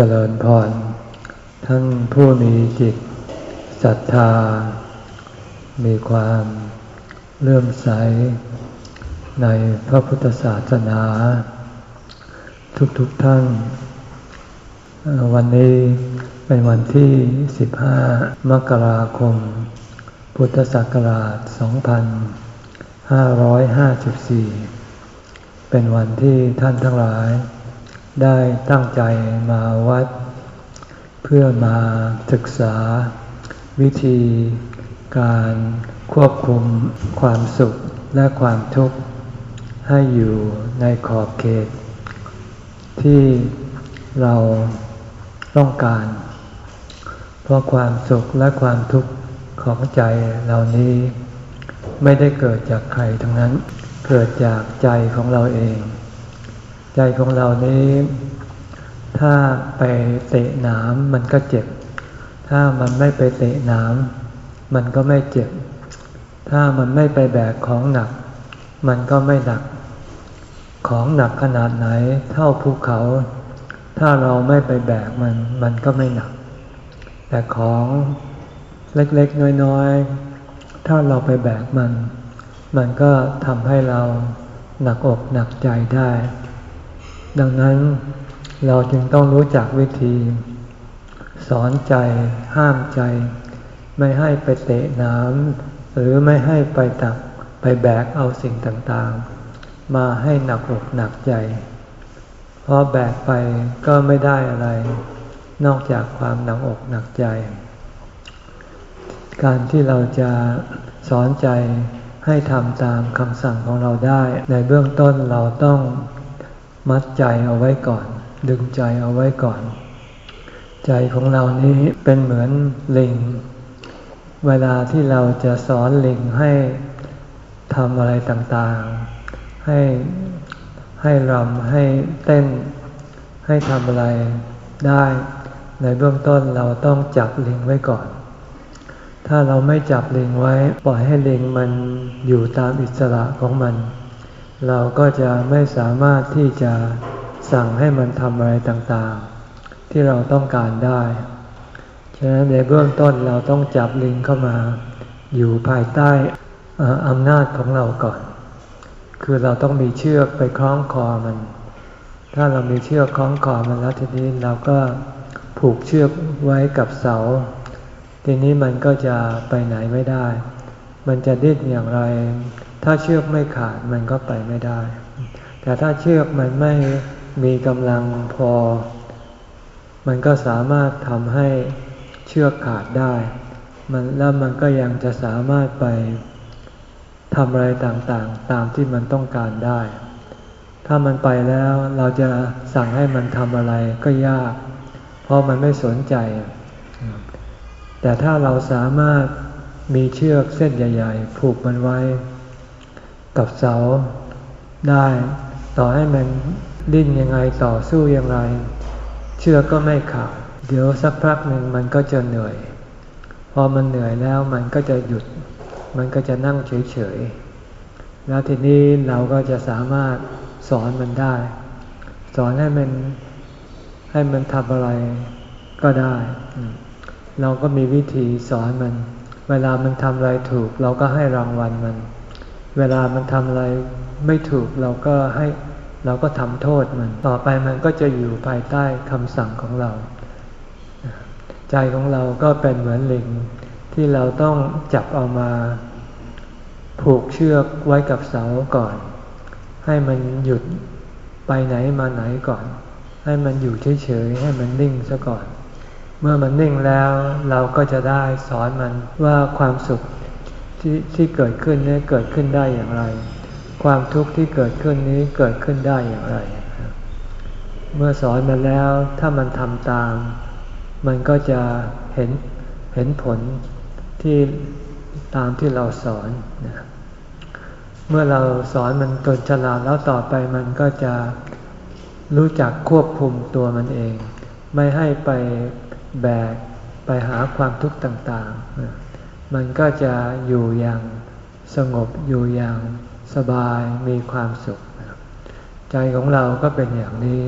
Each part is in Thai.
เจริญพร ท่านผู้มีจิตศรัทธา มีความเลื่อมใส ในพระพุทธศาสนา ทุกๆทท่าน วันนี้เป็นวันที่ 15 มกราคม พุทธศักราช 2554 เป็นวันที่ท่านทั้งหลาย ได้ตั้งใจมาวัด เพื่อมาศึกษา วิธีการควบคุมความสุขและความทุกข์ ให้อยู่ในขอบเขต ที่เราต้องการ เพราะความสุขและความทุกข์ของใจเหล่านี้ ไม่ได้เกิดจากใครทั้งนั้น เกิดจากใจของเราเอง ใจของเรานี้ ถ้าไปเตะหนามมันก็เจ็บ ถ้ามันไม่ไปเตะหนามมันก็ไม่เจ็บ ถ้ามันไม่ไปแบกของหนัก มันก็ไม่หนัก ของหนักขนาดไหน เท่าภูเขา ถ้าเราไม่ไปแบกมัน มันก็ไม่หนัก แต่ของเล็กๆน้อยๆ ถ้าเราไปแบกมัน มันก็ทำให้เราหนักอกหนักใจได้ ดังนั้นเราจึงต้องรู้จักวิธี สอนใจห้ามใจ ไม่ให้ไปเตะน้ำหรือไม่ให้ไปตักไปแบกเอาสิ่งต่างๆ มาให้หนักอกหนักใจ เพราะแบกไปก็ไม่ได้อะไร นอกจากความหนักอกหนักใจ การที่เราจะสอนใจให้ทำตามคำสั่งของเราได้ ในเบื้องต้นเราต้อง มัดใจเอาไว้ก่อน ดึงใจเอาไว้ก่อน ใจของเรานี้เป็นเหมือนลิง เวลาที่เราจะสอนลิงให้ทำอะไรต่างๆ ให้ให้รำให้เต้น ให้ทำอะไรได้ ในเบื้องต้นเราต้องจับลิงไว้ก่อน ถ้าเราไม่จับลิงไว้ ปล่อยให้ลิงมันอยู่ตามอิสระของมัน เราก็จะไม่สามารถที่จะสั่งให้มันทำอะไรต่างๆ ที่เราต้องการได้ ฉะนั้นในเบื้องต้นเราต้องจับลิงเข้ามา อยู่ภายใต้อำนาจของเราก่อน คือเราต้องมีเชือกไปคล้องคอมัน ถ้าเรามีเชือกคล้องคอมันแล้วทีนี้เราก็ผูกเชือกไว้กับเสา ทีนี้มันก็จะไปไหนไม่ได้ มันจะดิ้นอย่างไร ถ้าเชือกไม่ขาดมันก็ไปไม่ได้ แต่ถ้าเชือกมันไม่มีกำลังพอ มันก็สามารถทำให้เชือกขาดได้ มันแล้วมันก็ยังจะสามารถไปทำอะไรต่างๆ ตามที่มันต้องการได้ ถ้ามันไปแล้วเราจะสั่งให้มันทำอะไรก็ยาก เพราะมันไม่สนใจ แต่ถ้าเราสามารถมีเชือกเส้นใหญ่ ๆ ผูกมันไว้ กับเสาได้ ต่อให้มันดิ้นยังไงต่อสู้ยังไง เชือกก็ไม่ขาดเดี๋ยวสักพักหนึ่งมันก็จะเหนื่อย พอมันเหนื่อยแล้วมันก็จะหยุด มันก็จะนั่งเฉยๆ แล้วทีนี้เราก็จะสามารถสอนมันได้ สอนให้มันให้มันทำอะไรก็ได้ เราก็มีวิธีสอนมัน เวลามันทำอะไรถูก เราก็ให้รางวัลมัน เวลามันทำอะไรไม่ถูกเราก็ให้เราก็ทำโทษมัน ต่อไปมันก็จะอยู่ภายใต้คำสั่งของเรา ใจของเราก็เป็นเหมือนลิงที่เราต้องจับเอามาผูกเชือกไว้กับเสาก่อน ให้มันหยุดไปไหนมาไหนก่อน ให้มันอยู่เฉยๆให้มันนิ่งซะก่อน เมื่อมันนิ่งแล้วเราก็จะได้สอนมันว่าความสุข ที่ที่เกิดขึ้นนี้เกิดขึ้นได้อย่างไร ความทุกข์ที่เกิดขึ้นนี้เกิดขึ้นได้อย่างไร เมื่อสอนมาแล้วถ้ามันทำตาม มันก็จะเห็นเห็นผลที่ตามที่เราสอนนะเมื่อเราสอนมันจนฉลาดแล้วต่อไปมันก็จะรู้จักควบคุมตัวมันเอง ไม่ให้ไปแบกไปหาความทุกข์ต่าง ๆ มันก็จะอยู่อย่างสงบอยู่อย่างสบายมีความสุข ใจของเราก็เป็นอย่างนี้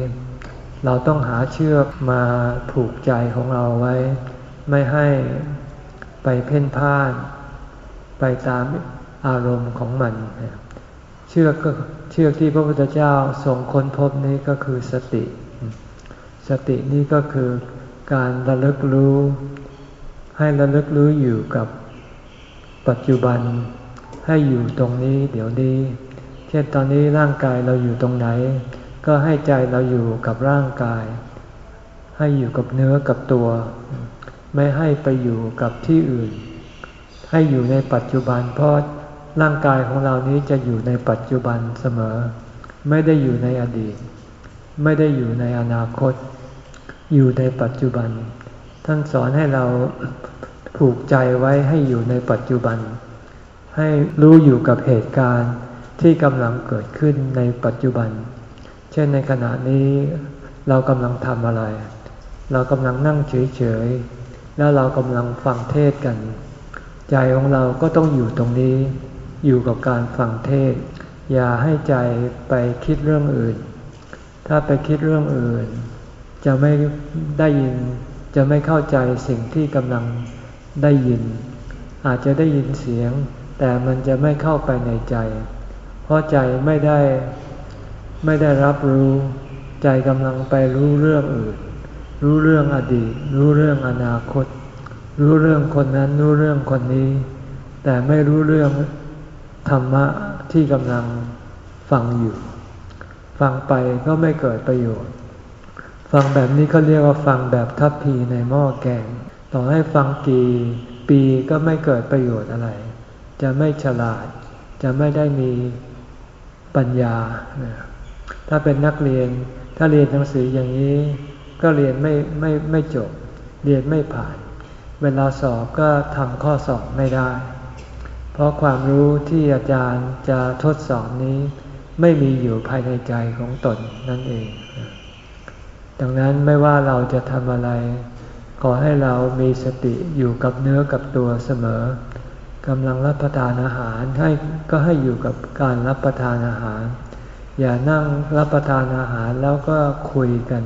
เราต้องหาเชือกมาผูกใจของเราไว้ ไม่ให้ไปเพ่นพ่าน ไปตามอารมณ์ของมันเชือกก็เชือกที่พระพุทธเจ้าทรงค้นพบนี้ก็คือสติ สตินี้ก็คือการระลึกรู้ ให้ระลึกรู้อยู่กับ ปัจจุบันให้อยู่ตรงนี้เดี๋ยวนี้ เช่นตอนนี้ร่างกายเราอยู่ตรงไหน ก็ให้ใจเราอยู่กับร่างกาย ให้อยู่กับเนื้อกับตัว ไม่ให้ไปอยู่กับที่อื่น ให้อยู่ในปัจจุบันเพราะร่างกายของเรานี้จะอยู่ในปัจจุบันเสมอ ไม่ได้อยู่ในอดีต ไม่ได้อยู่ในอนาคต อยู่ในปัจจุบัน ท่านสอนให้เรา ผูกใจไว้ให้อยู่ในปัจจุบัน ให้รู้อยู่กับเหตุการณ์ที่กำลังเกิดขึ้นในปัจจุบัน เช่นในขณะนี้เรากำลังทำอะไร เรากำลังนั่งเฉยๆ แล้วเรากำลังฟังเทศกัน ใจของเราก็ต้องอยู่ตรงนี้ อยู่กับการฟังเทศ อย่าให้ใจไปคิดเรื่องอื่น ถ้าไปคิดเรื่องอื่น จะไม่ได้ยิน จะไม่เข้าใจสิ่งที่กำลัง ได้ยิน อาจจะได้ยินเสียง แต่มันจะไม่เข้าไปในใจ เพราะใจไม่ได้ไม่ได้รับรู้ ใจกำลังไปรู้เรื่องอื่น รู้เรื่องอดีต รู้เรื่องอนาคต รู้เรื่องคนนั้น รู้เรื่องคนนี้ แต่ไม่รู้เรื่องธรรมะที่กำลังฟังอยู่ ฟังไปก็ไม่เกิดประโยชน์ ฟังแบบนี้เขาเรียกว่าฟังแบบทัพพีในหม้อแกง ต่อให้ฟังกี่ปีก็ไม่เกิดประโยชน์อะไร จะไม่ฉลาด จะไม่ได้มีปัญญา ถ้าเป็นนักเรียน ถ้าเรียนหนังสืออย่างนี้ ก็เรียนไม่ไม่ไม่จบ เรียนไม่ผ่าน เวลาสอบก็ทำข้อสอบไม่ได้ เพราะความรู้ที่อาจารย์จะทดสอบนี้ ไม่มีอยู่ภายในใจของตนนั่นเอง ดังนั้นไม่ว่าเราจะทำอะไร ขอให้เรามีสติอยู่กับเนื้อกับตัวเสมอกำลังรับประทานอาหารให้ก็ให้อยู่กับการรับประทานอาหาร อย่านั่งรับประทานอาหารแล้วก็คุยกัน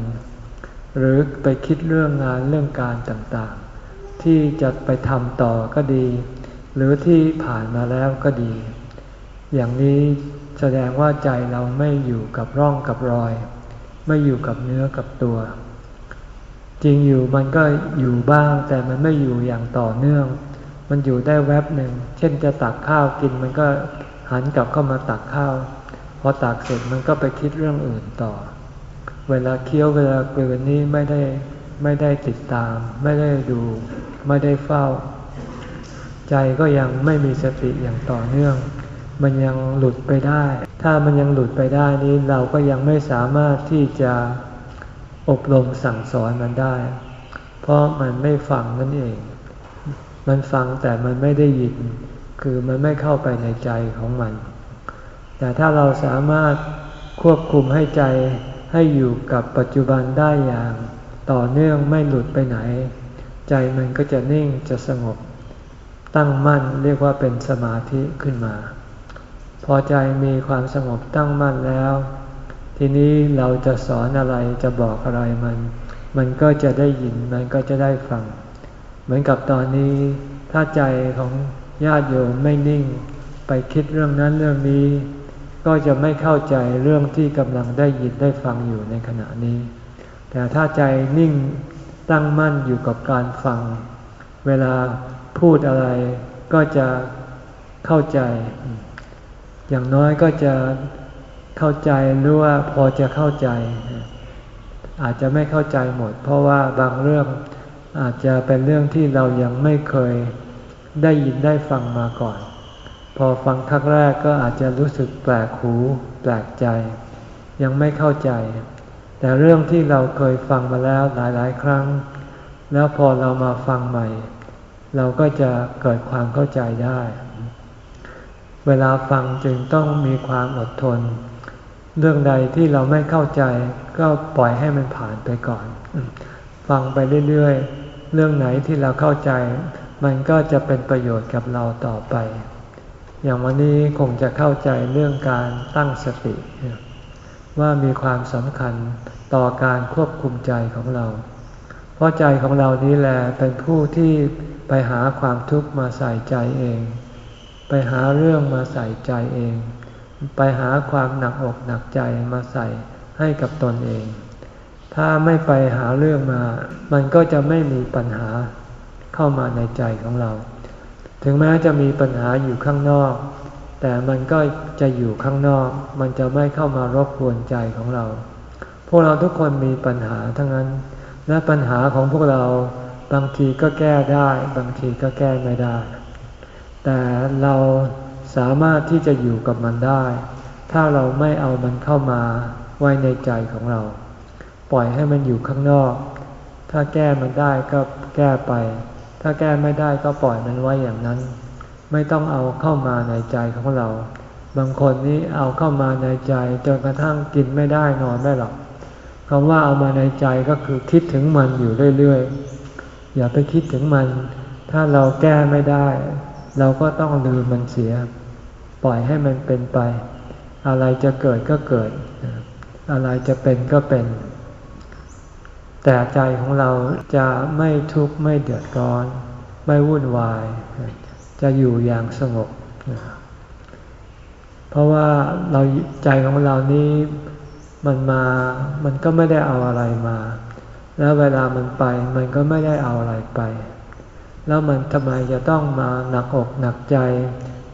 หรือไปคิดเรื่องงานเรื่องการต่างๆ ที่จะไปทำต่อก็ดี หรือที่ผ่านมาแล้วก็ดี อย่างนี้แสดงว่าใจเราไม่อยู่กับร่องกับรอย ไม่อยู่กับเนื้อกับตัว จริงอยู่มันก็อยู่บ้างแต่มันไม่อยู่อย่างต่อเนื่อง มันอยู่ได้แวบหนึ่ง เช่นจะตักข้าวกินมันก็หันกลับเข้ามาตักข้าว พอตักเสร็จมันก็ไปคิดเรื่องอื่นต่อ เวลาเคี้ยวเวลากลืนนี้ไม่ได้ไม่ได้ติดตาม ไม่ได้ดูไม่ได้เฝ้า ใจก็ยังไม่มีสติอย่างต่อเนื่อง มันยังหลุดไปได้ ถ้ามันยังหลุดไปได้นี้เราก็ยังไม่สามารถที่จะ อบรมสั่งสอนมันได้ เพราะมันไม่ฟังนั่นเอง มันฟังแต่มันไม่ได้ยิน คือมันไม่เข้าไปในใจของมัน แต่ถ้าเราสามารถควบคุมให้ใจให้อยู่กับปัจจุบันได้อย่าง ต่อเนื่องไม่หลุดไปไหน ใจมันก็จะนิ่งจะสงบ ตั้งมั่นเรียกว่าเป็นสมาธิขึ้นมา พอใจมีความสงบตั้งมั่นแล้ว ทีนี้เราจะสอนอะไรจะบอกอะไรมัน มันก็จะได้ยินมันก็จะได้ฟัง เหมือนกับตอนนี้ถ้าใจของญาติโยมไม่นิ่ง ไปคิดเรื่องนั้นเรื่องนี้ ก็จะไม่เข้าใจเรื่องที่กำลังได้ยินได้ฟังอยู่ในขณะนี้ แต่ถ้าใจนิ่งตั้งมั่นอยู่กับการฟัง เวลาพูดอะไรก็จะเข้าใจ อย่างน้อยก็จะ เข้าใจหรือว่าพอจะเข้าใจ อาจจะไม่เข้าใจหมด เพราะว่าบางเรื่องอาจจะเป็นเรื่องที่เรายังไม่เคยได้ยินได้ฟังมาก่อน พอฟังครั้งแรกก็อาจจะรู้สึกแปลกหู แปลกใจ ยังไม่เข้าใจ แต่เรื่องที่เราเคยฟังมาแล้วหลาย ๆ ครั้ง แล้วพอเรามาฟังใหม่ เราก็จะเกิดความเข้าใจได้ เวลาฟังจึงต้องมีความอดทน เรื่องใดที่เราไม่เข้าใจ ก็ปล่อยให้มันผ่านไปก่อน ฟังไปเรื่อยๆ เรื่องไหนที่เราเข้าใจ มันก็จะเป็นประโยชน์กับเราต่อไป อย่างวันนี้คงจะเข้าใจเรื่องการตั้งสติ ว่ามีความสำคัญต่อการควบคุมใจของเรา เพราะใจของเรานี้แหละเป็นผู้ที่ไปหาความทุกข์มาใส่ใจเอง ไปหาเรื่องมาใส่ใจเอง ไปหาความหนักอกหนักใจมาใส่ให้กับตนเอง ถ้าไม่ไปหาเรื่องมา มันก็จะไม่มีปัญหาเข้ามาในใจของเรา ถึงแม้จะมีปัญหาอยู่ข้างนอก แต่มันก็จะอยู่ข้างนอก มันจะไม่เข้ามารบกวนใจของเรา พวกเราทุกคนมีปัญหาทั้งนั้น และปัญหาของพวกเราบางทีก็แก้ได้ บางทีก็แก้ไม่ได้ แต่เรา สามารถที่จะอยู่กับมันได้ ถ้าเราไม่เอามันเข้ามาไว้ในใจของเรา ปล่อยให้มันอยู่ข้างนอก ถ้าแก้มันได้ก็แก้ไป ถ้าแก้ไม่ได้ก็ปล่อยมันไว้อย่างนั้น ไม่ต้องเอาเข้ามาในใจของเรา บางคนนี่เอาเข้ามาในใจจนกระทั่งกินไม่ได้นอนไม่หลับคำว่าเอามาในใจก็คือคิดถึงมันอยู่เรื่อยๆ อย่าไปคิดถึงมัน ถ้าเราแก้ไม่ได้ เราก็ต้องลืมมันเสีย ปล่อยให้มันเป็นไป อะไรจะเกิดก็เกิด อะไรจะเป็นก็เป็น แต่ใจของเราจะไม่ทุกข์ไม่เดือดร้อน ไม่วุ่นวาย จะอยู่อย่างสงบ เพราะว่าเราใจของเรานี้มันมา มันก็ไม่ได้เอาอะไรมา แล้วเวลามันไป มันก็ไม่ได้เอาอะไรไป แล้วมันทำไมจะต้องมาหนักอกหนักใจ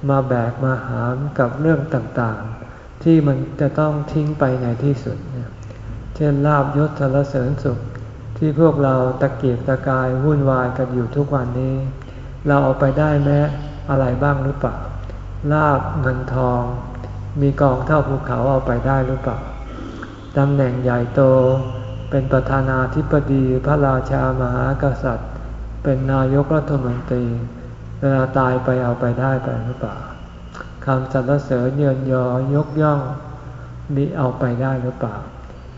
มาแบกมาหามกับเรื่องต่างๆ ที่มันจะต้องทิ้งไปในที่สุด เช่นลาบยศสารเสริญสุข ที่พวกเราตะเกียกตะกายวุ่นวายกันอยู่ทุกวันนี้ เราเอาไปได้แม้อะไรบ้างหรือเปล่าลาบเงินทอง มีกองเท่าภูเขาเอาไปได้หรือเปล่าตำแหน่งใหญ่โต เป็นประธานาธิบดีพระราชามหากษัตริย์ เป็นนายกรัฐมนตรี เวลาตายไปเอาไปได้ไปหรือเปล่าคำสรรเสริญเยินยอยกย่องมีเอาไปได้หรือเปล่า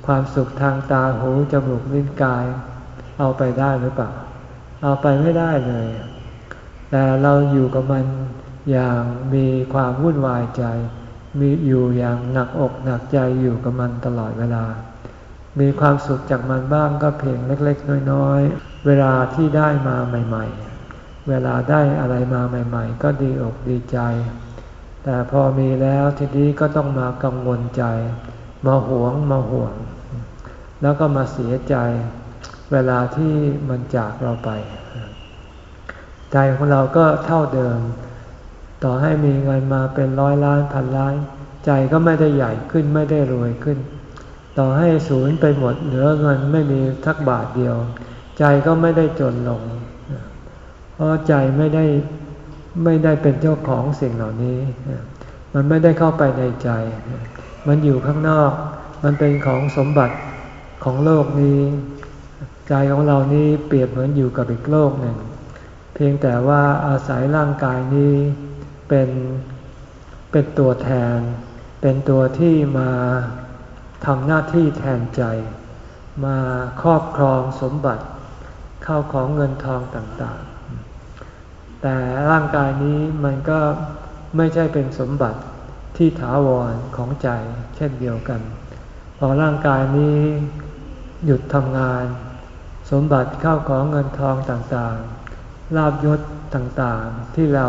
ความสุขทางตาหูจมูกลิ้นกาย เอาไปได้หรือเปล่า เอาไปไม่ได้เลย แต่เราอยู่กับมันอย่างมีความวุ่นวายใจ มีอยู่อย่างหนักอกหนักใจอยู่กับมันตลอดเวลา มีความสุขจากมันบ้างก็เพียงเล็ก ๆ น้อย ๆ เวลาที่ได้มาใหม่ ๆ เวลาได้อะไรมาใหม่ ๆ ก็ดีอกดีใจ แต่พอมีแล้วทีนี้ก็ต้องมากังวลใจ มาหวงมาห่วง แล้วก็มาเสียใจ เวลาที่มันจากเราไป ใจของเราก็เท่าเดิม ต่อให้มีเงินมาเป็นร้อยล้านพันล้าน ใจก็ไม่ได้ใหญ่ขึ้นไม่ได้รวยขึ้น ต่อให้ศูนย์ไปหมดเหลือเงินไม่มีทักบาทเดียว ใจก็ไม่ได้จนลง เพราะใจไม่ได้ไม่ได้เป็นเจ้าของสิ่งเหล่านี้ มันไม่ได้เข้าไปในใจ มันอยู่ข้างนอก มันเป็นของสมบัติของโลกนี้ ใจของเรานี้เปรียบเหมือนอยู่กับอีกโลกหนึ่ง เพียงแต่ว่าอาศัยร่างกายนี้เป็นเป็นตัวแทน เป็นตัวที่มาทำหน้าที่แทนใจ มาครอบครองสมบัติ เข้าของเงินทองต่าง แต่ร่างกายนี้มันก็ไม่ใช่เป็นสมบัติที่ถาวรของใจเช่นเดียวกัน พอร่างกายนี้หยุดทำงาน สมบัติเข้าของเงินทองต่างๆลาบยศต่างๆที่เรา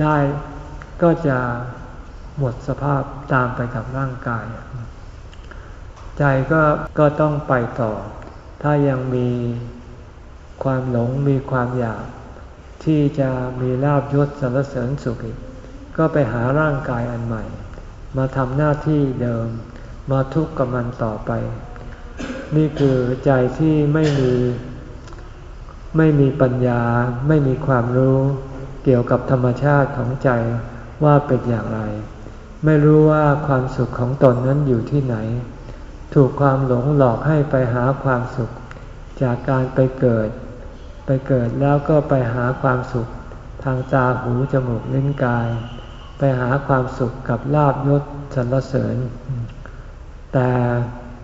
ได้ก็จะหมดสภาพตามไปกับร่างกาย ใจก็ก็ต้องไปต่อ ถ้ายังมีความหลงมีความอยาก ที่จะมีลาบยศสารเสริญสุขอีกก็ไปหาร่างกายอันใหม่ มาทำหน้าที่เดิม มาทุกข์กับมันต่อไป นี่คือใจที่ไม่มีไม่มีปัญญา ไม่มีความรู้เกี่ยวกับธรรมชาติของใจว่าเป็นอย่างไร ไม่รู้ว่าความสุขของตนนั้นอยู่ที่ไหน ถูกความหลงหลอกให้ไปหาความสุข จากการไปเกิด ไปเกิดแล้วก็ไปหาความสุขทางตาหูจมูกลิ้นกาย ไปหาความสุขกับลาบยศสรรเสริญ แต่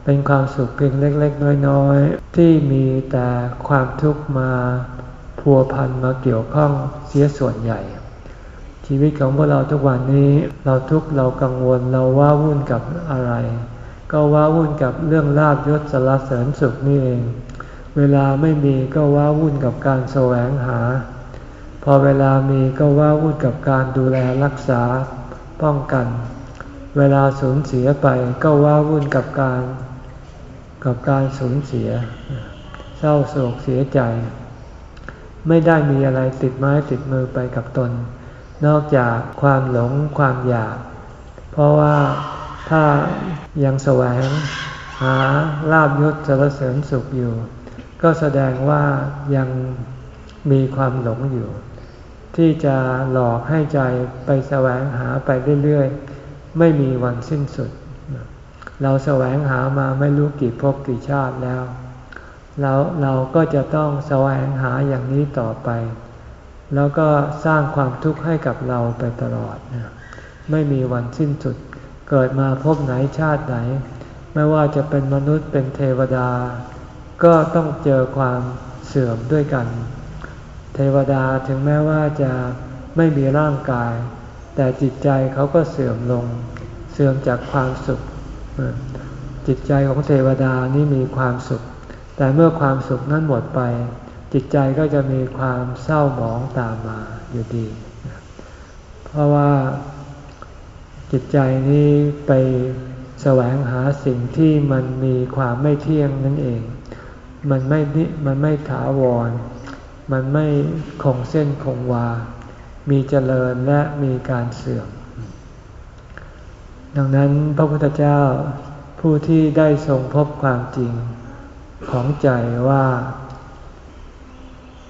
เป็นความสุขเพียงเล็ก ๆ น้อยๆ ที่มีแต่ความทุกข์มาพัวพันมาเกี่ยวข้องเสียส่วนใหญ่ ชีวิตของพวกเราทุกวันนี้เราทุกข์เรากังวลเราว้าวุ่นกับอะไร ก็ว้าวุ่นกับเรื่องลาบยศสารเสริญสุขนี่เอง เวลาไม่มีก็ว้าวุ่นกับการแสวงหา พอเวลามีก็ว้าวุ่นกับการดูแลรักษาป้องกัน เวลาสูญเสียไปก็ว้าวุ่นกับการ กับการสูญเสีย เศร้าโศกเสียใจ ไม่ได้มีอะไรติดไม้ติดมือไปกับตน นอกจากความหลงความอยาก เพราะว่าถ้ายังแสวงหาลาบยศสารเสริญสุขอยู่ ก็แสดงว่ายังมีความหลงอยู่ ที่จะหลอกให้ใจไปแสวงหาไปเรื่อยๆ ไม่มีวันสิ้นสุด เราแสวงหามาไม่รู้กี่ภพกี่ชาติแล้วแล้วเราก็จะต้องแสวงหาอย่างนี้ต่อไป แล้วก็สร้างความทุกข์ให้กับเราไปตลอดไม่มีวันสิ้นสุด เกิดมาพบไหนชาติไหน ไม่ว่าจะเป็นมนุษย์เป็นเทวดา ก็ต้องเจอความเสื่อมด้วยกัน เทวดาถึงแม้ว่าจะไม่มีร่างกาย แต่จิตใจเขาก็เสื่อมลง เสื่อมจากความสุข จิตใจของเทวดานี่มีความสุข แต่เมื่อความสุขนั้นหมดไป จิตใจก็จะมีความเศร้าหมองตามมาอยู่ดี เพราะว่าจิตใจนี้ไปแสวงหาสิ่งที่มันมีความไม่เที่ยงนั่นเอง มันไม่มันไม่ถาวร มันไม่คงเส้นคงวา มีเจริญและมีการเสื่อม ดังนั้นพระพุทธเจ้าผู้ที่ได้ทรงพบความจริงของใจว่า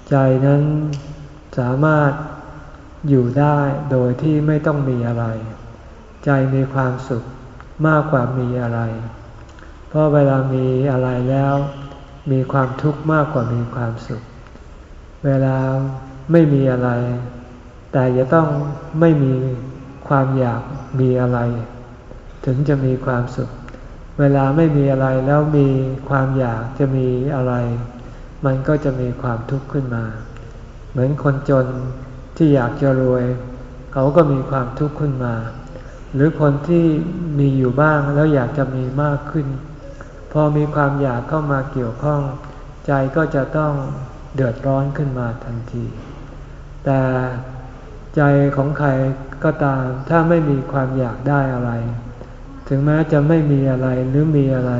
ใจนั้นสามารถอยู่ได้โดยที่ไม่ต้องมีอะไร ใจมีความสุขมากกว่ามีอะไร เพราะเวลามีอะไรแล้ว มีความทุกข์มากกว่ามีความสุข เวลาไม่มีอะไร แต่จะต้องไม่มีความอยากมีอะไร ถึงจะมีความสุข เวลาไม่มีอะไรแล้วมีความอยากจะมีอะไร มันก็จะมีความทุกข์ขึ้นมา เหมือนคนจนที่อยากจะรวย เขาก็มีความทุกข์ขึ้นมา หรือคนที่มีอยู่บ้างแล้วอยากจะมีมากขึ้น พอมีความอยากเข้ามาเกี่ยวข้อง ใจก็จะต้องเดือดร้อนขึ้นมาทันที แต่ใจของใครก็ตาม ถ้าไม่มีความอยากได้อะไร ถึงแม้จะไม่มีอะไรหรือมีอะไร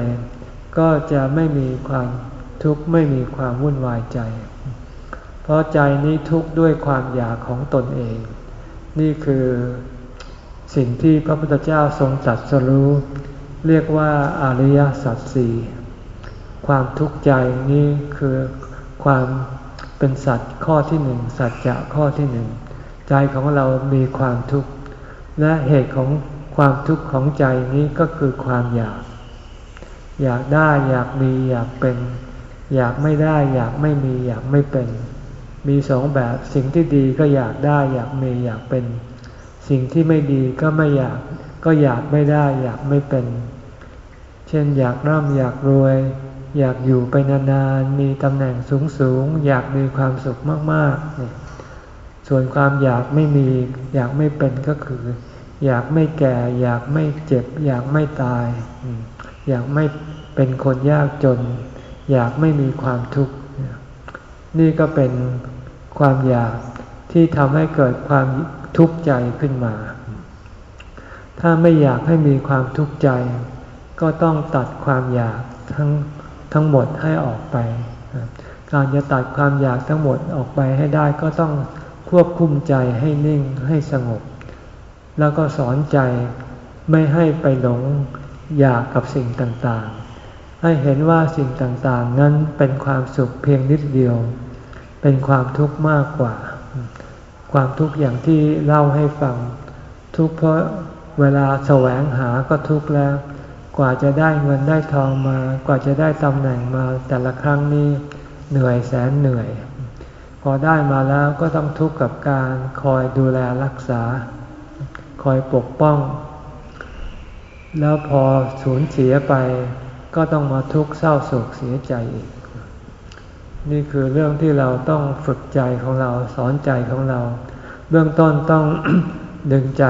ก็จะไม่มีความทุกข์ไม่มีความวุ่นวายใจ เพราะใจนี้ทุกข์ด้วยความอยากของตนเอง นี่คือสิ่งที่พระพุทธเจ้าทรงตรัสรู้ เรียกว่าอริยสัจสี่ความทุกข์ใจนี้คือความเป็นสัตว์ข้อที่หนึ่งสัจจะข้อที่หนึ่งใจของเรามีความทุกข์ และเหตุของความทุกข์ของใจนี้ก็คือความอยาก อยากได้อยากมีอยากเป็น อยากไม่ได้อยากไม่มีอยากไม่เป็น มีสองแบบสิ่งที่ดีก็อยากได้อยากมีอยากเป็น สิ่งที่ไม่ดีก็ไม่อยาก ก็อยากไม่ได้อยากไม่เป็น เช่นอยากร่ำอยากรวย อยากอยู่ไปนานๆ มีตำแหน่งสูงๆ อยากมีความสุขมากๆเนี่ยส่วนความอยากไม่มี อยากไม่เป็นก็คือ อยากไม่แก่ อยากไม่เจ็บ อยากไม่ตาย อยากไม่เป็นคนยากจน อยากไม่มีความทุกข์ นี่ก็เป็นความอยากที่ทำให้เกิดความทุกข์ใจขึ้นมา ถ้าไม่อยากให้มีความทุกข์ใจ ก็ต้องตัดความอยากทั้งทั้งหมดให้ออกไป การจะตัดความอยากทั้งหมดออกไปให้ได้ก็ต้องควบคุมใจให้นิ่งให้สงบ แล้วก็สอนใจไม่ให้ไปหลงอยากกับสิ่งต่างๆ ให้เห็นว่าสิ่งต่างๆ นั้นเป็นความสุขเพียงนิดเดียว เป็นความทุกข์มากกว่า ความทุกข์อย่างที่เล่าให้ฟัง ทุกข์เพราะ เวลาแสวงหาก็ทุกข์แล้ว กว่าจะได้เงินได้ทองมา กว่าจะได้ตำแหน่งมาแต่ละครั้งนี้เหนื่อยแสนเหนื่อย พอได้มาแล้วก็ต้องทุกข์กับการคอยดูแลรักษา คอยปกป้อง แล้วพอสูญเสียไป ก็ต้องมาทุกข์เศร้าโศกเสียใจอีก นี่คือเรื่องที่เราต้องฝึกใจของเราสอนใจของเรา เบื้องต้นต้อง ดึงใจ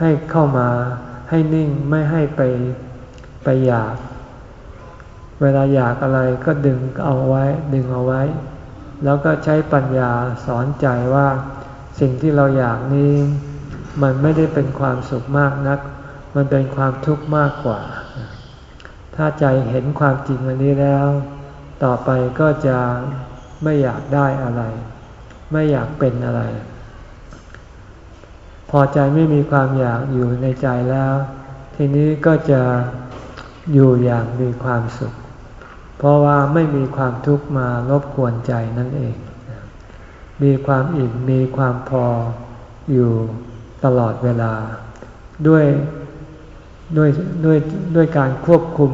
ให้เข้ามาให้นิ่งไม่ให้ไปไปอยาก เวลาอยากอะไรก็ดึงเอาไว้ ดึงเอาไว้ แล้วก็ใช้ปัญญาสอนใจว่า สิ่งที่เราอยากนี้ มันไม่ได้เป็นความสุขมากนัก มันเป็นความทุกข์มากกว่า ถ้าใจเห็นความจริงอันนี้แล้ว ต่อไปก็จะไม่อยากได้อะไร ไม่อยากเป็นอะไร อใจไม่มีความอยากอยู่ในใจแล้ว ทีนี้ก็จะอยู่อย่างมีความสุข เพราะว่าไม่มีความทุกข์มารบกวนใจนั่นเอง มีความอิ่มมีความพออยู่ตลอดเวลา ด้วยด้วยด้วยด้วยการควบคุม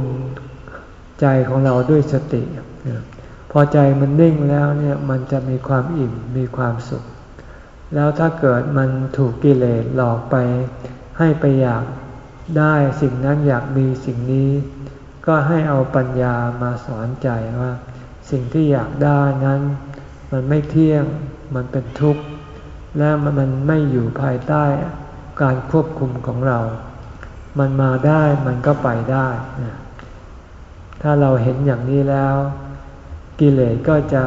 ใจของเราด้วยสติ พอใจมันนิ่งแล้วเนี่ยมันจะมีความอิ่มมีความสุข แล้วถ้าเกิดมันถูกกิเลสหลอกไป ให้ไปอยากได้สิ่งนั้นอยากมีสิ่งนี้ ก็ให้เอาปัญญามาสอนใจว่า สิ่งที่อยากได้นั้น มันไม่เที่ยงมันเป็นทุกข์ และมันไม่อยู่ภายใต้การควบคุมของเรา มันมาได้มันก็ไปได้ ถ้าเราเห็นอย่างนี้แล้ว กิเลสก็จะ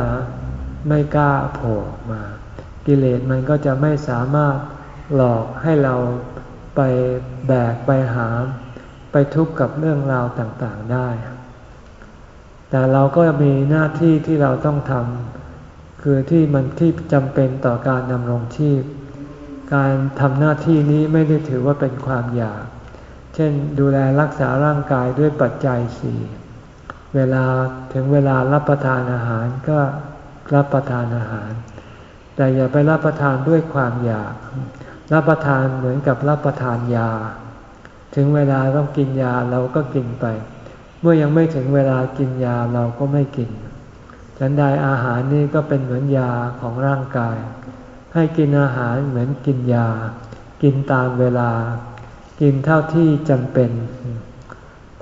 ไม่กล้าโผล่มา กิเลสมันก็จะไม่สามารถหลอกให้เราไปแบกไปหาม ไปทุกข์กับเรื่องราวต่างๆได้ แต่เราก็มีหน้าที่ที่เราต้องทำคือที่มันที่จำเป็นต่อการดำรงชีพ การทำหน้าที่นี้ไม่ได้ถือว่าเป็นความอยาก เช่นดูแลรักษาร่างกายด้วยปัจจัยสี่เวลาถึงเวลารับประทานอาหารก็รับประทานอาหาร แต่อย่าไปรับประทานด้วยความอยาก รับประทานเหมือนกับรับประทานยา ถึงเวลาต้องกินยาเราก็กินไป เมื่อยังไม่ถึงเวลากินยาเราก็ไม่กิน ฉันใดอาหารนี่ก็เป็นเหมือนยาของร่างกาย ให้กินอาหารเหมือนกินยา กินตามเวลา กินเท่าที่จำเป็น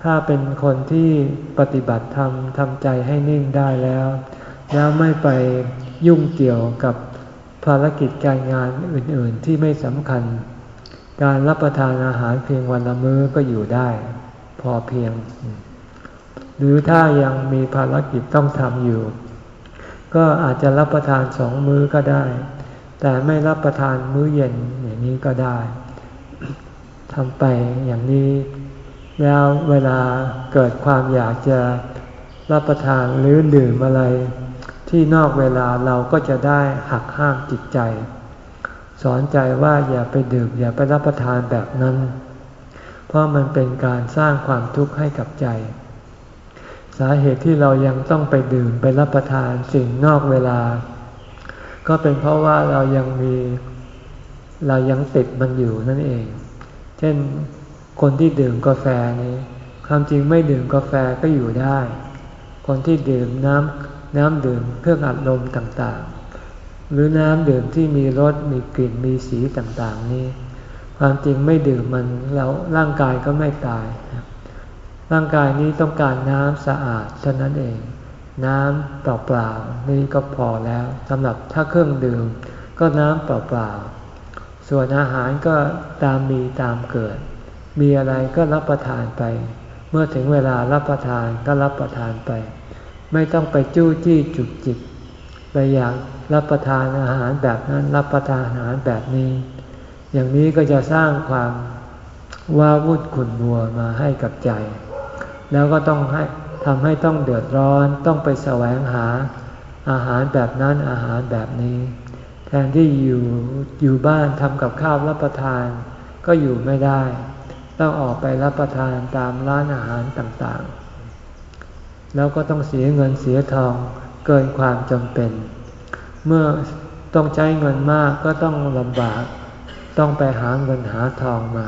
ถ้าเป็นคนที่ปฏิบัติธรรมทำใจให้นิ่งได้แล้ว แล้วไม่ไปยุ่งเกี่ยวกับ ภารกิจการงานอื่นๆที่ไม่สำคัญ การรับประทานอาหารเพียงวันละมื้อก็อยู่ได้ พอเพียง หรือถ้ายังมีภารกิจต้องทำอยู่ ก็อาจจะรับประทานสองมื้อก็ได้ แต่ไม่รับประทานมื้อเย็นอย่างนี้ก็ได้ทำไปอย่างนี้ แล้วเวลาเกิดความอยากจะรับประทานหรือดื่มอะไร ที่นอกเวลาเราก็จะได้หักห้ามจิตใจ สอนใจว่าอย่าไปดื่มอย่าไปรับประทานแบบนั้น เพราะมันเป็นการสร้างความทุกข์ให้กับใจ สาเหตุที่เรายังต้องไปดื่มไปรับประทานสิ่งนอกเวลา ก็เป็นเพราะว่าเรายังมีเรายังติดมันอยู่นั่นเอง เช่นคนที่ดื่มกาแฟนี้ ความจริงไม่ดื่มกาแฟก็อยู่ได้ คนที่ดื่มน้ำ น้ำดื่มเครื่องอัดลมต่างๆ หรือน้ำดื่มที่มีรสมีกลิ่นมีสีต่างๆนี้ ความจริงไม่ดื่มมันแล้วร่างกายก็ไม่ตาย ร่างกายนี้ต้องการน้ำสะอาดเท่านั้นเอง น้ำเปล่าๆนี่ก็พอแล้วสำหรับถ้าเครื่องดื่มก็น้ำเปล่าๆส่วนอาหารก็ตามมีตามเกิด มีอะไรก็รับประทานไป เมื่อถึงเวลารับประทานก็รับประทานไป ไม่ต้องไปจู้จี้จุกจิกไปอยากรับประทานอาหารแบบนั้น รับประทานอาหารแบบนี้ อย่างนี้ก็จะสร้างความว่าวุ่นขุ่นมัวมาให้กับใจ แล้วก็ต้องให้ทำให้ต้องเดือดร้อนต้องไปแสวงหาอาหารแบบนั้นอาหารแบบนี้ แทนที่อยู่อยู่บ้านทำกับข้าวรับประทาน ก็อยู่ไม่ได้ ต้องออกไปรับประทานตามร้านอาหารต่างๆ แล้วก็ต้องเสียเงินเสียทองเกินความจำเป็น เมื่อต้องใช้เงินมากก็ต้องลำบาก ต้องไปหาเงินหาทองมา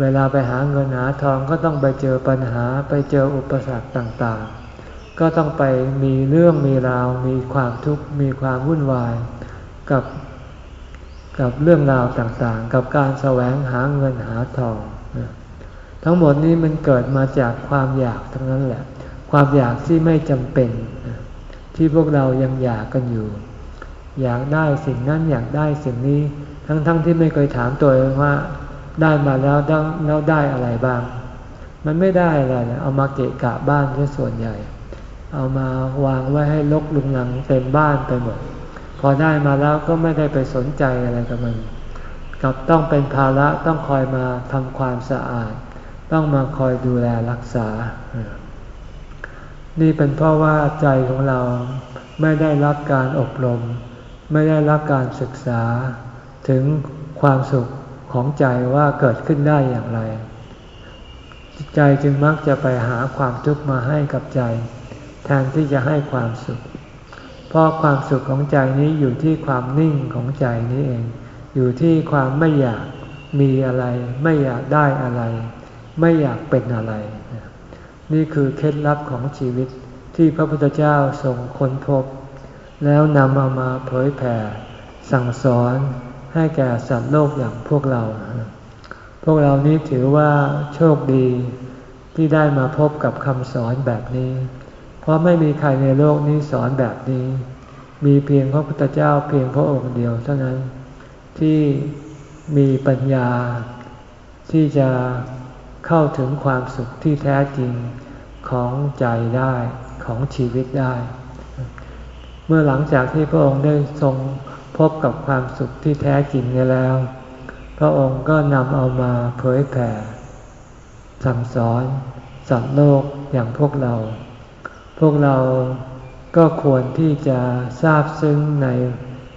เวลาไปหาเงินหาทองก็ต้องไปเจอปัญหาไปเจออุปสรรคต่างๆ ก็ต้องไปมีเรื่องมีราว มีความทุกข์มีความวุ่นวายกับกับเรื่องราวต่างๆ กับการแสวงหาเงินหาทอง ทั้งหมดนี้มันเกิดมาจากความอยากทั้งนั้นแหละ ความอยากที่ไม่จำเป็น ที่พวกเรายังอยากกันอยู่ อยากได้สิ่งนั้นอยากได้สิ่งนี้ ทั้งๆทที่ไม่เคยถามตัวเองว่า ได้มาแล้วแล้วได้อะไรบ้าง มันไม่ได้อะไรเลยเอามาเกะกะบ้านแค่ส่วนใหญ่ เอามาวางไว้ให้ลกลุงลังเต็มบ้านไปหมด พอได้มาแล้วก็ไม่ได้ไปสนใจอะไรกับมันกับต้องเป็นภาระต้องคอยมาทำความสะอาด ต้องมาคอยดูแลรักษา นี่เป็นเพราะว่าใจของเราไม่ได้รับการอบรม ไม่ได้รับการศึกษา ถึงความสุขของใจว่าเกิดขึ้นได้อย่างไร ใจจึงมักจะไปหาความทุกข์มาให้กับใจ แทนที่จะให้ความสุข เพราะความสุขของใจนี้อยู่ที่ความนิ่งของใจนี้เอง อยู่ที่ความไม่อยากมีอะไร ไม่อยากได้อะไร ไม่อยากเป็นอะไร นี่คือเคล็ดลับของชีวิตที่พระพุทธเจ้าทรงค้นพบ แล้วนำเอามาเผยแผ่ สั่งสอนให้แก่สัตว์โลกอย่างพวกเรา พวกเรานี้ถือว่าโชคดีที่ได้มาพบกับคำสอนแบบนี้ เพราะไม่มีใครในโลกนี้สอนแบบนี้ มีเพียงพระพุทธเจ้าเพียงพระองค์เดียวเท่านั้นที่มีปัญญาที่จะ เข้าถึงความสุขที่แท้จริงของใจได้ของชีวิตได้ เมื่อหลังจากที่พระองค์ได้ทรงพบกับความสุขที่แท้จริงนี้แล้ว พระองค์ก็นำเอามาเผยแผ่ สั่งสอนสัตว์โลกอย่างพวกเรา พวกเราก็ควรที่จะทราบซึ้งใน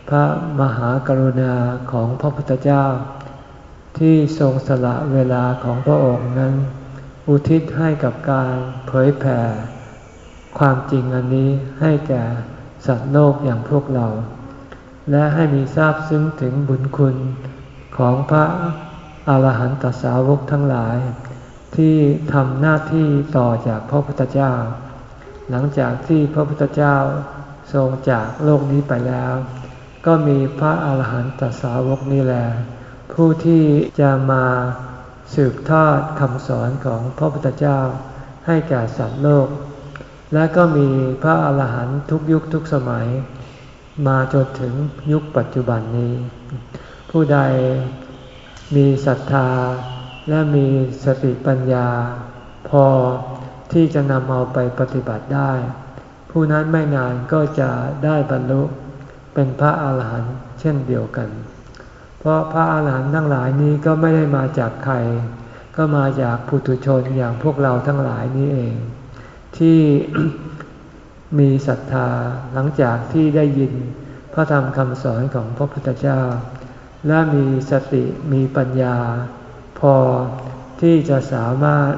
พระมหากรุณาของพระพุทธเจ้า ที่ทรงสละเวลาของพระองค์นั้น อุทิศให้กับการเผยแผ่ ความจริงอันนี้ให้แก่สัตว์โลกอย่างพวกเรา และให้มีทราบซึ้งถึงบุญคุณของพระอาหารหันตสาวกทั้งหลาย ที่ทำหน้าที่ต่อจากพระพุทธเจ้า หลังจากที่พระพุทธเจ้าทรงจากโลกนี้ไปแล้ว ก็มีพระอาหารหันตสาวกนี่แหละ ผู้ที่จะมาสืบทอดคำสอนของพระพุทธเจ้าให้แก่สัตว์โลก และก็มีพระอาหารหันต์ทุกยุคทุกสมัย มาจนถึงยุคปัจจุบันนี้ ผู้ใดมีศรัทธาและมีสติปัญญา พอที่จะนำเอาไปปฏิบัติได้ ผู้นั้นไม่นานก็จะได้บรรลุเป็นพระอาหารหันต์เช่นเดียวกัน เพราะพระอาหารหันต์ทั้งหลายนี้ก็ไม่ได้มาจากใคร ก็มาจากปุถุชนอย่างพวกเราทั้งหลายนี้เอง ที่มีศรัทธาหลังจากที่ได้ยินพระธรรมคำสอนของพระพุทธเจ้า และมีสติมีปัญญา พอที่จะสามารถ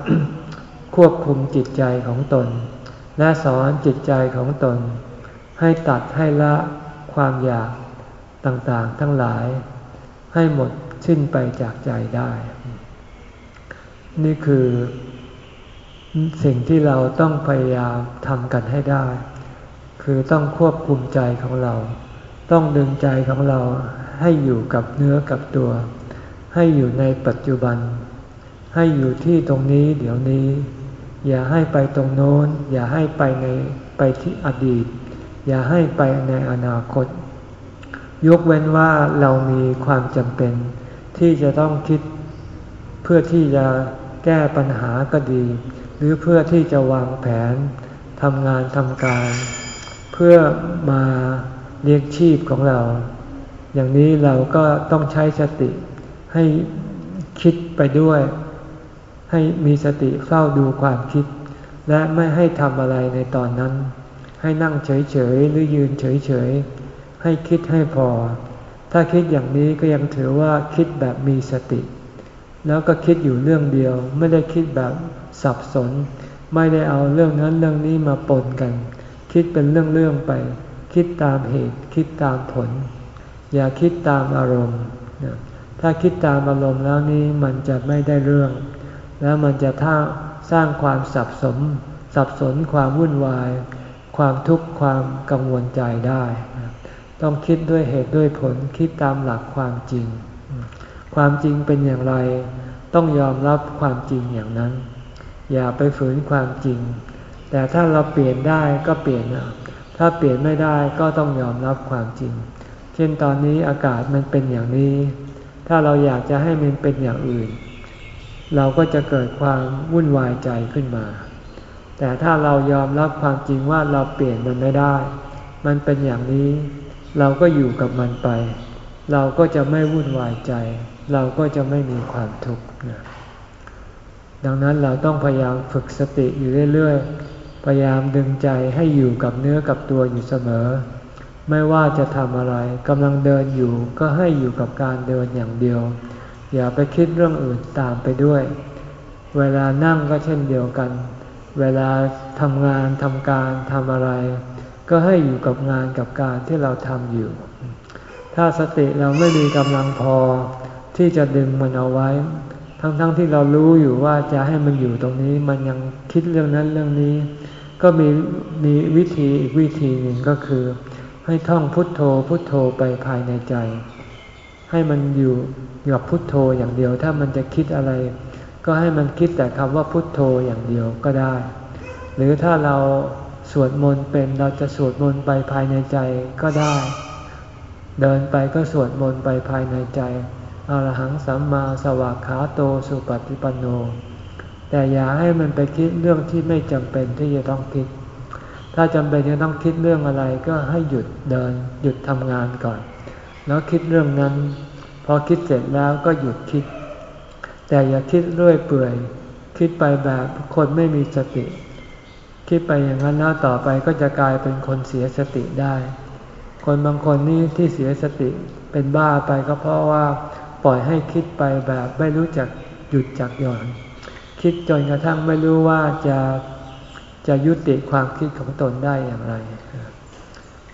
ควบคุมจิตใจของตน และสอนจิตใจของตน ให้ตัดให้ละความอยากต่างๆ ทั้งหลาย ให้หมดสิ้นไปจากใจได้ นี่คือสิ่งที่เราต้องพยายามทำกันให้ได้ คือต้องควบคุมใจของเรา ต้องดึงใจของเราให้อยู่กับเนื้อกับตัว ให้อยู่ในปัจจุบัน ให้อยู่ที่ตรงนี้เดี๋ยวนี้ อย่าให้ไปตรงโน้น อย่าให้ไปในไปที่อดีต อย่าให้ไปในอนาคต ยกเว้นว่าเรามีความจำเป็น ที่จะต้องคิด เพื่อที่จะแก้ปัญหาก็ดี หรือเพื่อที่จะวางแผนทำงานทำการ เพื่อมาเลี้ยงชีพของเรา อย่างนี้เราก็ต้องใช้สติ ให้คิดไปด้วย ให้มีสติเฝ้าดูความคิด และไม่ให้ทำอะไรในตอนนั้น ให้นั่งเฉยๆหรือยืนเฉยๆ ให้คิดให้พอ ถ้าคิดอย่างนี้ก็ยังถือว่าคิดแบบมีสติ แล้วก็คิดอยู่เรื่องเดียว ไม่ได้คิดแบบสับสน ไม่ได้เอาเรื่องนั้นเรื่องนี้มาปนกัน คิดเป็นเรื่องๆไป คิดตามเหตุ คิดตามผล อย่าคิดตามอารมณ์ ถ้าคิดตามอารมณ์แล้วนี้มันจะไม่ได้เรื่อง แล้วมันจะท่าสร้างความสับสนสับสนความวุ่นวาย ความทุกข์ความกังวลใจได้ ต้องคิดด้วยเหตุด้วยผลคิดตามหลักความจริง ความจริงเป็นอย่างไร ต้องยอมรับความจริงอย่างนั้น อย่าไปฝืนความจริง แต่ถ้าเราเปลี่ยนได้ก็เปลี่ยนถ้าเปลี่ยนไม่ได้ก็ต้องยอมรับความจริง เช่นตอนนี้อากาศมันเป็นอย่างนี้ ถ้าเราอยากจะให้มันเป็นอย่างอื่น เราก็จะเกิดความวุ่นวายใจขึ้นมา แต่ถ้าเรายอมรับความจริงว่าเราเปลี่ยนมันไม่ได้ มันเป็นอย่างนี้ เราก็อยู่กับมันไป เราก็จะไม่วุ่นวายใจ เราก็จะไม่มีความทุกข์ดังนั้นเราต้องพยายามฝึกสติอยู่เรื่อยๆ พยายามดึงใจให้อยู่กับเนื้อกับตัวอยู่เสมอ ไม่ว่าจะทำอะไรกำลังเดินอยู่ก็ให้อยู่กับการเดินอย่างเดียว อย่าไปคิดเรื่องอื่นตามไปด้วย เวลานั่งก็เช่นเดียวกัน เวลาทำงานทำการทำอะไร ก็ให้อยู่กับงานกับการที่เราทำอยู่ ถ้าสติเราไม่มีกำลังพอที่จะดึงมันเอาไว้ ทั้งๆทที่เรารู้อยู่ว่าจะให้มันอยู่ตรงนี้ มันยังคิดเรื่องนั้นเรื่องนี้ ก็มีมีวิธีอีกวิธีหนึ่งก็คือ ให้ท่องพุทโธพุทโธไปภายในใจ ให้มันอยู่กับพุทโธอย่างเดียว ถ้ามันจะคิดอะไร ก็ให้มันคิดแต่คำว่าพุทโธอย่างเดียวก็ได้ หรือถ้าเรา สวดมนต์เป็นเราจะสวดมนต์ไปภายในใจก็ได้ เดินไปก็สวดมนต์ไปภายในใจอรหังสัมมาสวากขาโตสุปฏิปันโน แต่อย่าให้มันไปคิดเรื่องที่ไม่จำเป็นที่จะต้องคิด ถ้าจำเป็นจะต้องคิดเรื่องอะไรก็ให้หยุดเดิน หยุดทำงานก่อน แล้วคิดเรื่องนั้น พอคิดเสร็จแล้วก็หยุดคิด แต่อย่าคิดเรื่อยเปื่อย คิดไปแบบคนไม่มีสติ คิดไปอย่างนั้นแล้วต่อไปก็จะกลายเป็นคนเสียสติได้ คนบางคนนี่ที่เสียสติเป็นบ้าไปก็เพราะว่าปล่อยให้คิดไปแบบไม่รู้จักหยุดจักหย่อน คิดจนกระทั่งไม่รู้ว่าจะจะยุติความคิดของตนได้อย่างไร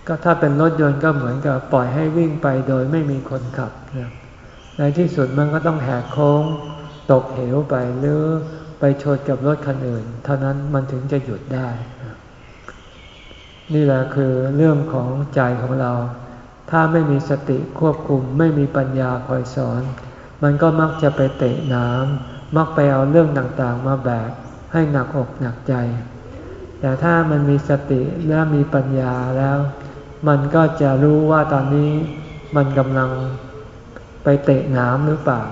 ก็ถ้าเป็นรถยนต์ก็เหมือนกับปล่อยให้วิ่งไปโดยไม่มีคนขับ ในที่สุดมันก็ต้องแหกโค้ง ตกเหวไปหรือ ไปชนกับรถคันอื่น เท่านั้นมันถึงจะหยุดได้ นี่แหละคือเรื่องของใจของเรา ถ้าไม่มีสติควบคุมไม่มีปัญญาคอยสอน มันก็มักจะไปเตะน้ำมักไปเอาเรื่องต่างๆมาแบกให้หนักอกหนักใจ แต่ถ้ามันมีสติและมีปัญญาแล้ว มันก็จะรู้ว่าตอนนี้มันกำลังไปเตะน้ำหรือเปล่า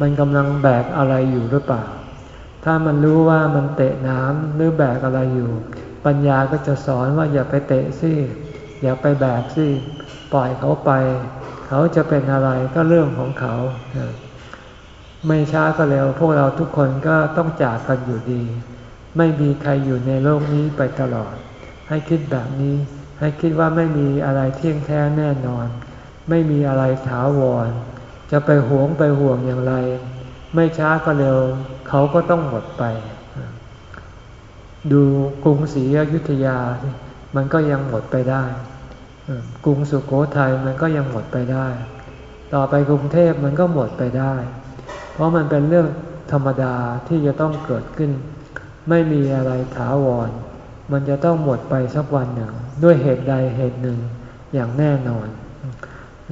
มันกำลังแบกอะไรอยู่หรือเปล่า ถ้ามันรู้ว่ามันเตะน้ำหรือแบกอะไรอยู่ ปัญญาก็จะสอนว่าอย่าไปเตะสิอย่าไปแบกสิปล่อยเขาไป เขาจะเป็นอะไรก็เรื่องของเขา ไม่ช้าก็เร็ว พวกเราทุกคนก็ต้องจากกันอยู่ดี ไม่มีใครอยู่ในโลกนี้ไปตลอด ให้คิดแบบนี้ ให้คิดว่าไม่มีอะไรเที่ยงแท้แน่นอน ไม่มีอะไรถาวร จะไปหวงไปห่วงอย่างไร ไม่ช้าก็เร็ว เขาก็ต้องหมดไป ดูกรุงศรีอยุธยา มันก็ยังหมดไปได้ กรุงสุขโขทัยมันก็ยังหมดไปได้ ต่อไปกรุงเทพมันก็หมดไปได้ เพราะมันเป็นเรื่องธรรมดาที่จะต้องเกิดขึ้น ไม่มีอะไรถาวร มันจะต้องหมดไปสักวันหนึ่ง ด้วยเหตุใดเหตุหนึ่งอย่างแน่นอน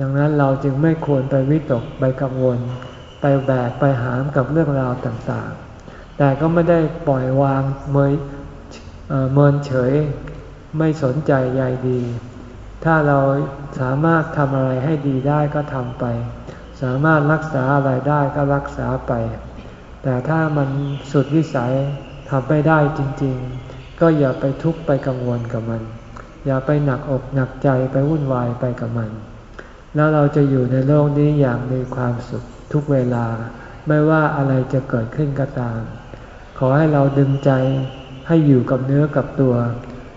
ดังนั้นเราจึงไม่ควรไปวิตกไปกังวล ไปแบกไปหามกับเรื่องราวต่างๆ แต่ก็ไม่ได้ปล่อยวางเมยเมินเฉยไม่สนใจใยดี ถ้าเราสามารถทำอะไรให้ดีได้ก็ทำไป สามารถรักษาอะไรได้ก็รักษาไป แต่ถ้ามันสุดวิสัยทำไม่ได้จริงๆ ก็อย่าไปทุกข์ไปกังวลกับมัน อย่าไปหนักอกหนักใจไปวุ่นวายไปกับมัน แล้วเราจะอยู่ในโลกนี้อย่างมีความสุข ทุกเวลา ไม่ว่าอะไรจะเกิดขึ้นก็ตาม ขอให้เราดึงใจให้อยู่กับเนื้อกับตัว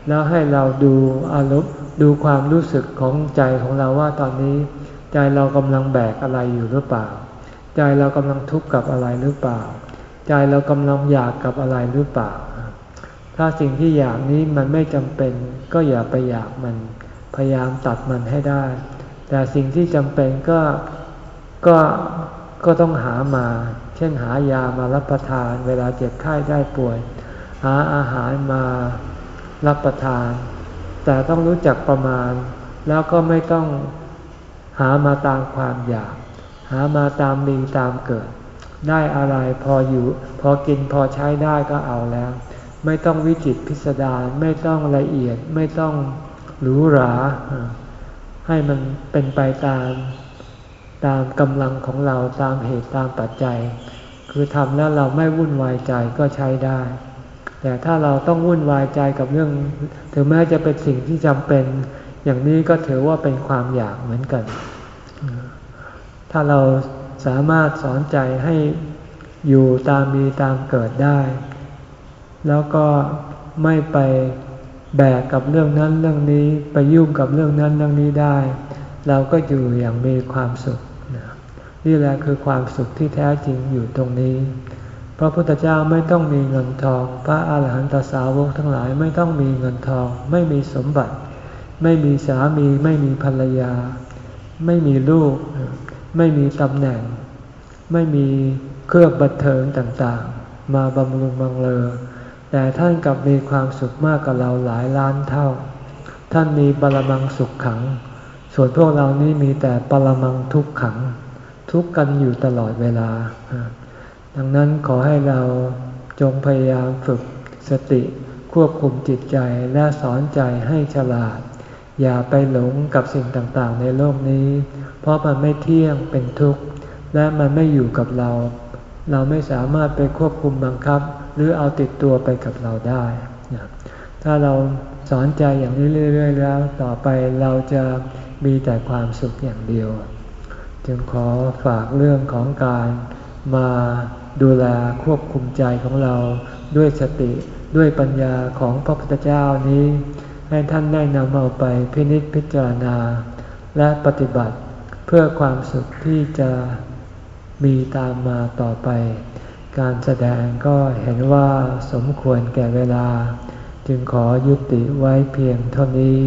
แล้วให้เราดูอารมณ์ดูความรู้สึกของใจของเราว่าตอนนี้ ใจเรากำลังแบกอะไรอยู่หรือเปล่า ใจเรากำลังทุกข์กับอะไรหรือเปล่า ใจเรากำลังอยากกับอะไรหรือเปล่า ถ้าสิ่งที่อยากนี้มันไม่จำเป็นก็อย่าไปอยากมัน พยายามตัดมันให้ได้ แต่สิ่งที่จำเป็นก็ก็ ก็ต้องหามา เช่นหายามารับประทาน เวลาเจ็บไข้ได้ป่วย หาอาหารมารับประทาน แต่ต้องรู้จักประมาณ แล้วก็ไม่ต้องหามาตามความอยาก หามาตามมีตามเกิด ได้อะไรพออยู่ พอกินพอใช้ได้ก็เอาแล้ว ไม่ต้องวิจิตพิสดารไม่ต้องละเอียดไม่ต้องหรูหราให้มันเป็นไปตาม ตามกำลังของเราตามเหตุตามปัจจัย คือทำแล้วเราไม่วุ่นวายใจก็ใช้ได้ แต่ถ้าเราต้องวุ่นวายใจกับเรื่อง ถึงแม้จะเป็นสิ่งที่จำเป็น อย่างนี้ก็ถือว่าเป็นความอยากเหมือนกัน ถ้าเราสามารถสอนใจให้อยู่ตามมีตามเกิดได้ แล้วก็ไม่ไปแบกกับเรื่องนั้นเรื่องนี้ไปยุ่งกับเรื่องนั้นเรื่องนี้ได้ เราก็อยู่อย่างมีความสุข นี่แหละคือความสุขที่แท้จริงอยู่ตรงนี้ พระพุทธเจ้าไม่ต้องมีเงินทอง พระอาหารหันตสาวกทั้งหลายไม่ต้องมีเงินทอง ไม่มีสมบัติ ไม่มีสามีไม่มีภรรยา ไม่มีลูก ไม่มีตำแหน่ง ไม่มีเครื่องบันเทิงต่างๆ มาบำรุงบังเลอแต่ท่านกลับมีความสุขมากกว่าเราหลายล้านเท่า ท่านมีบามังสุขขัง ส่วนพวกเรานี้มีแต่ปรมังทุกขัง ทุกกันอยู่ตลอดเวลา ดังนั้นขอให้เราจงพยายามฝึกสติควบคุมจิตใจและสอนใจให้ฉลาด อย่าไปหลงกับสิ่งต่างๆ ในโลกนี้ เพราะมันไม่เที่ยงเป็นทุกข์ และมันไม่อยู่กับเรา เราไม่สามารถไปควบคุมบังคับ หรือเอาติดตัวไปกับเราได้ ถ้าเราสอนใจอย่างนี้เรื่อย ๆ แล้ว ต่อไปเราจะมีแต่ความสุขอย่างเดียว จึงขอฝากเรื่องของการมาดูแลควบคุมใจของเราด้วยสติด้วยปัญญาของพระพุทธเจ้านี้ ให้ท่านได้นำเอาไปพินิจพิจารณา และปฏิบัติเพื่อความสุขที่จะมีตามมาต่อไป การแสดงก็เห็นว่าสมควรแก่เวลา จึงขอยุติไว้เพียงเท่านี้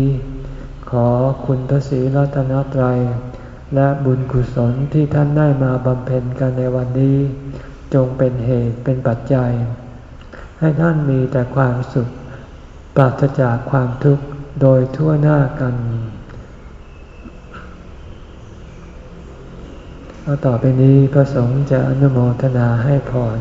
ขอคุณพระศรีรัตนตรัย และบุญกุศลที่ท่านได้มาบำเพ็ญกันในวันนี้ จงเป็นเหตุเป็นปัจจัย ให้ท่านมีแต่ความสุข ปราศจากความทุกข์โดยทั่วหน้ากันต่อไปนี้พระสงฆ์จะอนุโมทนาให้พร